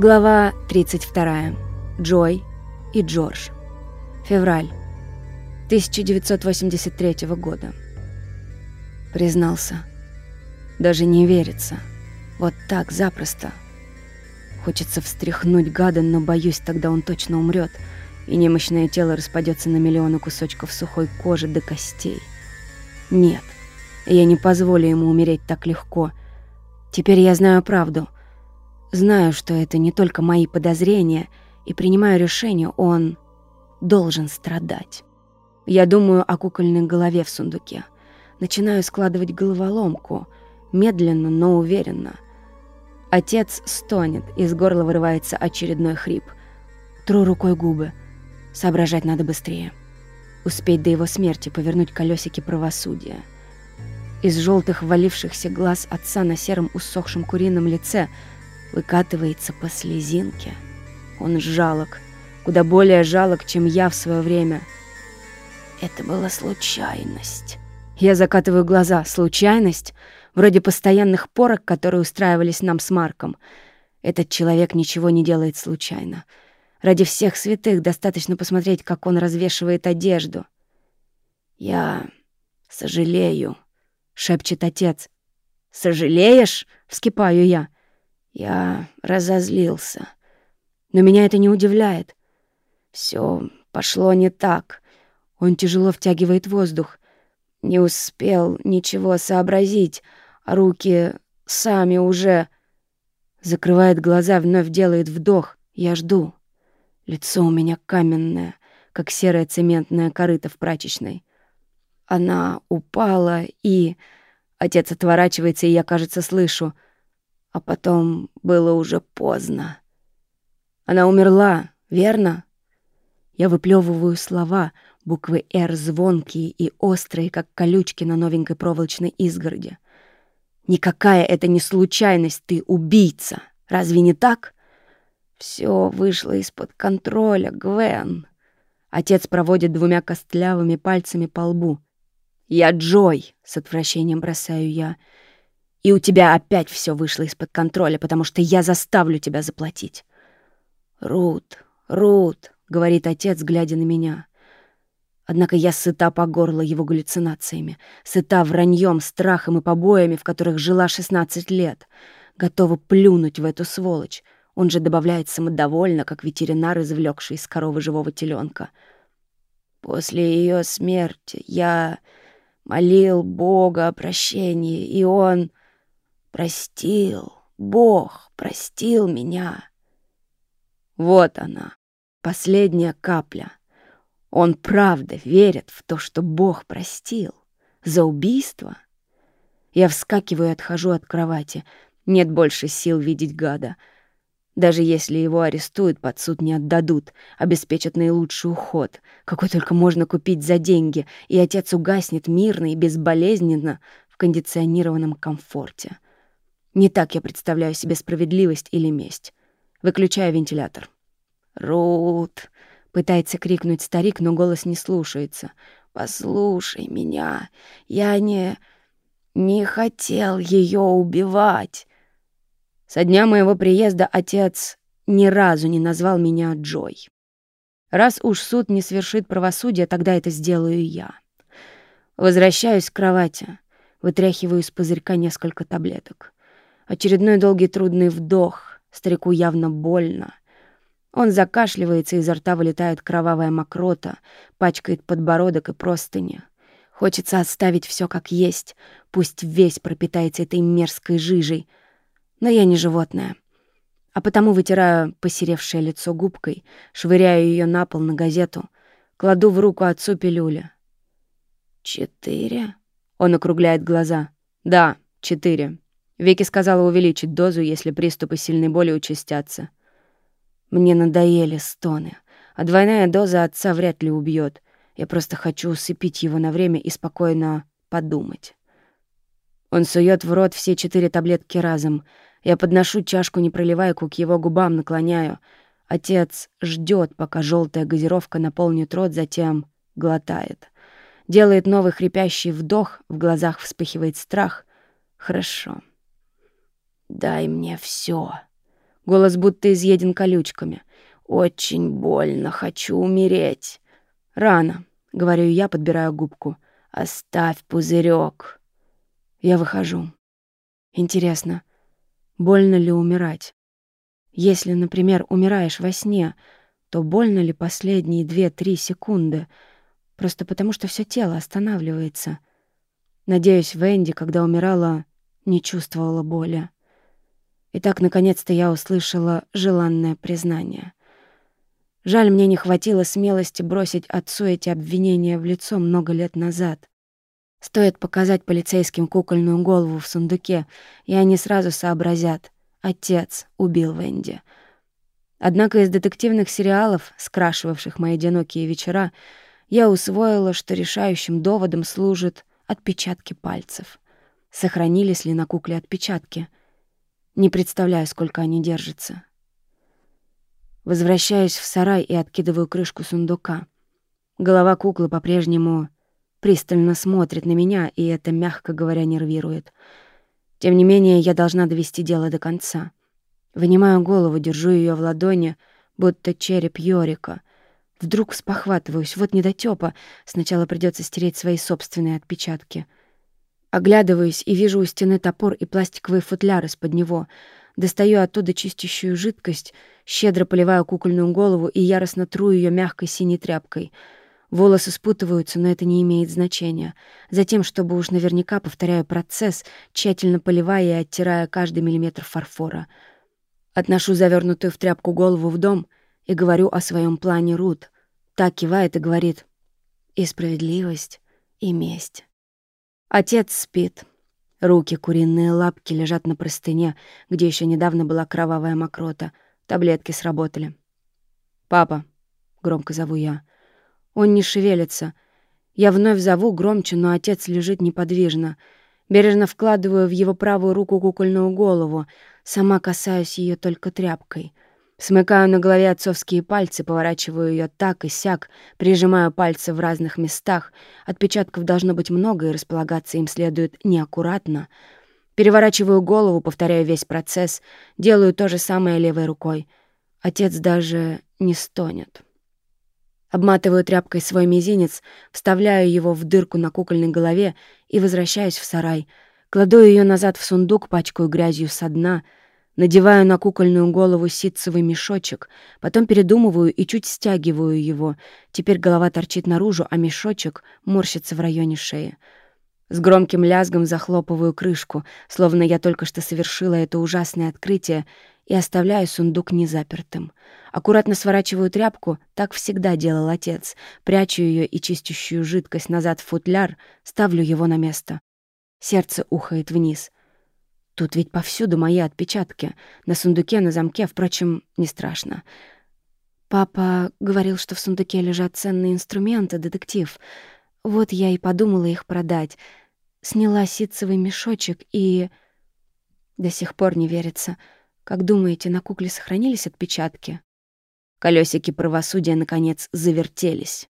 Глава 32. Джой и Джордж. Февраль 1983 года. Признался. Даже не верится. Вот так, запросто. Хочется встряхнуть гада, но боюсь, тогда он точно умрет, и немощное тело распадется на миллионы кусочков сухой кожи до костей. Нет, я не позволю ему умереть так легко. Теперь я знаю правду — Знаю, что это не только мои подозрения, и принимаю решение, он должен страдать. Я думаю о кукольной голове в сундуке. Начинаю складывать головоломку, медленно, но уверенно. Отец стонет, из горла вырывается очередной хрип. Тру рукой губы. Соображать надо быстрее. Успеть до его смерти повернуть колесики правосудия. Из желтых валившихся глаз отца на сером усохшем курином лице – выкатывается по слезинке. Он жалок, куда более жалок, чем я в свое время. Это была случайность. Я закатываю глаза. Случайность? Вроде постоянных порок, которые устраивались нам с Марком. Этот человек ничего не делает случайно. Ради всех святых достаточно посмотреть, как он развешивает одежду. «Я сожалею», — шепчет отец. «Сожалеешь?» — вскипаю я. Я разозлился. Но меня это не удивляет. Все пошло не так. Он тяжело втягивает воздух. Не успел ничего сообразить, а руки сами уже... Закрывает глаза, вновь делает вдох. Я жду. Лицо у меня каменное, как серая цементная корыта в прачечной. Она упала, и... Отец отворачивается, и я, кажется, слышу — а потом было уже поздно. Она умерла, верно? Я выплевываю слова, буквы «Р» звонкие и острые, как колючки на новенькой проволочной изгороди. Никакая это не случайность, ты убийца. Разве не так? Все вышло из-под контроля, Гвен. Отец проводит двумя костлявыми пальцами по лбу. «Я Джой!» — с отвращением бросаю я — и у тебя опять все вышло из-под контроля, потому что я заставлю тебя заплатить. Рут, Рут, говорит отец, глядя на меня. Однако я сыта по горло его галлюцинациями, сыта враньем, страхом и побоями, в которых жила 16 лет, готова плюнуть в эту сволочь. Он же добавляет самодовольно, как ветеринар, извлекший из коровы живого теленка. После ее смерти я молил Бога о прощении, и он... Простил, Бог простил меня. Вот она, последняя капля. Он правда верит в то, что Бог простил. За убийство? Я вскакиваю и отхожу от кровати. Нет больше сил видеть гада. Даже если его арестуют, под суд не отдадут, обеспечат наилучший уход, какой только можно купить за деньги, и отец угаснет мирно и безболезненно в кондиционированном комфорте. Не так я представляю себе справедливость или месть. Выключаю вентилятор. «Рут!» — пытается крикнуть старик, но голос не слушается. «Послушай меня. Я не... не хотел ее убивать». Со дня моего приезда отец ни разу не назвал меня Джой. Раз уж суд не свершит правосудие, тогда это сделаю я. Возвращаюсь к кровати, вытряхиваю из пузырька несколько таблеток. Очередной долгий трудный вдох. Старику явно больно. Он закашливается, изо рта вылетает кровавая мокрота, пачкает подбородок и простыни. Хочется оставить все как есть, пусть весь пропитается этой мерзкой жижей. Но я не животное. А потому вытираю посеревшее лицо губкой, швыряю ее на пол на газету, кладу в руку отцу пилюли. «Четыре?» Он округляет глаза. «Да, четыре». Вики сказала увеличить дозу, если приступы сильной боли участятся. Мне надоели стоны, а двойная доза отца вряд ли убьет. Я просто хочу усыпить его на время и спокойно подумать. Он сует в рот все четыре таблетки разом. Я подношу чашку непроливайку к его губам, наклоняю. Отец ждет, пока желтая газировка наполнит рот, затем глотает. Делает новый хрипящий вдох, в глазах вспыхивает страх. Хорошо. «Дай мне все. Голос будто изъеден колючками. «Очень больно, хочу умереть». «Рано», — говорю я, подбирая губку. «Оставь пузырек. Я выхожу. Интересно, больно ли умирать? Если, например, умираешь во сне, то больно ли последние две-три секунды? Просто потому, что все тело останавливается. Надеюсь, Венди, когда умирала, не чувствовала боли. И так, наконец-то, я услышала желанное признание. Жаль, мне не хватило смелости бросить отцу эти обвинения в лицо много лет назад. Стоит показать полицейским кукольную голову в сундуке, и они сразу сообразят. Отец убил Венди. Однако из детективных сериалов, скрашивавших мои одинокие вечера, я усвоила, что решающим доводом служат отпечатки пальцев. Сохранились ли на кукле отпечатки? Не представляю, сколько они держатся. Возвращаюсь в сарай и откидываю крышку сундука. Голова куклы по-прежнему пристально смотрит на меня, и это, мягко говоря, нервирует. Тем не менее, я должна довести дело до конца. Вынимаю голову, держу ее в ладони, будто череп Йорика. Вдруг спохватываюсь, вот недотёпа, сначала придется стереть свои собственные отпечатки. Оглядываюсь и вижу у стены топор и пластиковый футляр из-под него. Достаю оттуда чистящую жидкость, щедро поливаю кукольную голову и яростно тру ее мягкой синей тряпкой — Волосы спутываются, но это не имеет значения. Затем, чтобы уж наверняка, повторяю процесс, тщательно поливая и оттирая каждый миллиметр фарфора. Отношу завернутую в тряпку голову в дом и говорю о своем плане Рут. Так кивает и говорит «И справедливость, и месть». Отец спит. Руки, куриные лапки лежат на простыне, где еще недавно была кровавая мокрота. Таблетки сработали. «Папа», — громко зову я, — он не шевелится. Я вновь зову громче, но отец лежит неподвижно. Бережно вкладываю в его правую руку кукольную голову. Сама касаюсь ее только тряпкой. Смыкаю на голове отцовские пальцы, поворачиваю ее так и сяк, прижимаю пальцы в разных местах. Отпечатков должно быть много, и располагаться им следует неаккуратно. Переворачиваю голову, повторяю весь процесс. Делаю то же самое левой рукой. Отец даже не стонет. Обматываю тряпкой свой мизинец, вставляю его в дырку на кукольной голове и возвращаюсь в сарай. Кладу ее назад в сундук, пачкаю грязью со дна, надеваю на кукольную голову ситцевый мешочек, потом передумываю и чуть стягиваю его. Теперь голова торчит наружу, а мешочек морщится в районе шеи. С громким лязгом захлопываю крышку, словно я только что совершила это ужасное открытие, и оставляю сундук незапертым. Аккуратно сворачиваю тряпку, так всегда делал отец, прячу ее и чистящую жидкость назад в футляр, ставлю его на место. Сердце ухает вниз. Тут ведь повсюду мои отпечатки. На сундуке, на замке, впрочем, не страшно. Папа говорил, что в сундуке лежат ценные инструменты, детектив. Вот я и подумала их продать. Сняла ситцевый мешочек и... До сих пор не верится — как думаете, на кукле сохранились отпечатки? Колесики правосудия, наконец, завертелись.